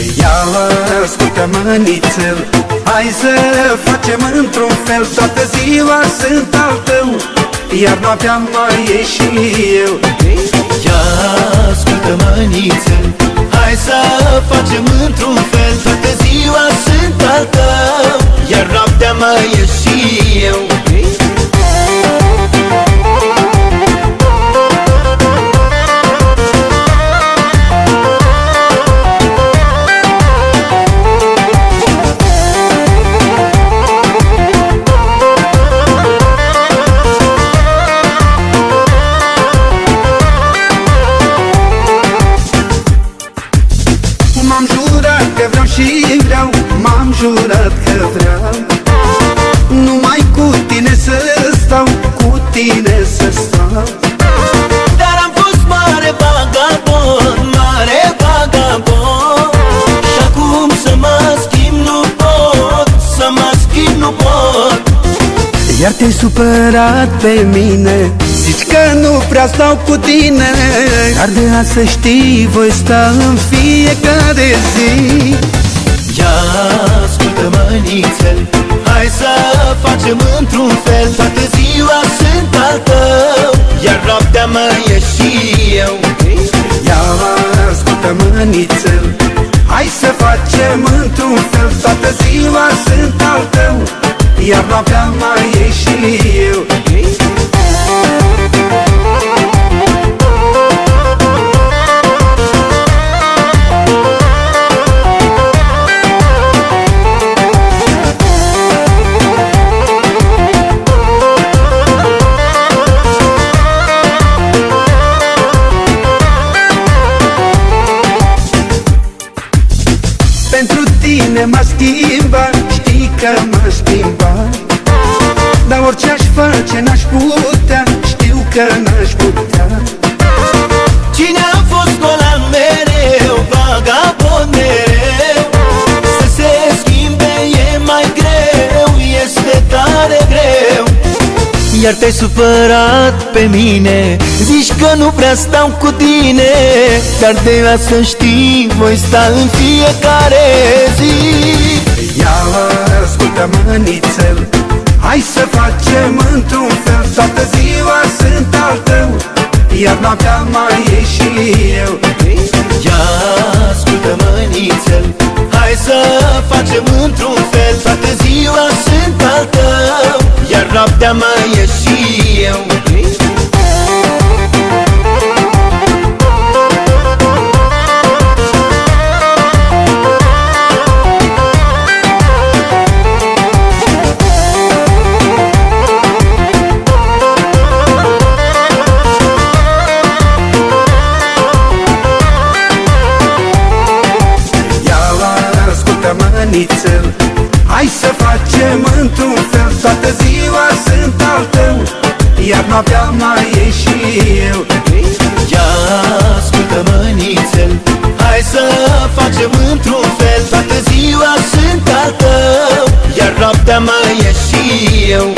Ia ascultă-mă nițel Hai să facem într-un fel. Toată ziua sunt al tău Iar noaptea mai e și eu. Ia ascultă-mă nițel Hai să facem într-un fel. Toată ziua sunt al tău Iar noaptea mai e și Iar te-ai supărat pe mine. Zici că nu prea stau cu tine. Dar de azi să știi Voi sta în fiecare zi. Ia ascultă-mă nițel Hai să facem într-un fel. Toată ziua sunt al tău Iar noaptea mai e și eu. Ia ascultă-mă nițel Hai să facem într-un fel. Toată ziua sunt al tău Iar noaptea mai e și eu. Pentru tine m-a schimbat Știi că că n-aș putea. Cine a fost golan mereu Vagabond mereu? Să se schimbe e mai greu Este tare greu. Iar te-ai supărat pe mine Zici că nu prea stau cu tine. Dar de la să știi Voi sta în fiecare zi. Ia ascultă-mă nițel Hai să facem într-un fel Toată ziua. sunt al tău Iar noaptea mai e și eu. Ia ascultă-mă nițel Hai să facem într-un fel. Toată ziua sunt al tău Iar noaptea mai e și eu facem într-un fel Toată ziua sunt al tău Iar noaptea mai e și eu. Ia ascultă-mă nițel Hai să facem într-un fel. Toată ziua sunt al tău Iar noaptea mai e și eu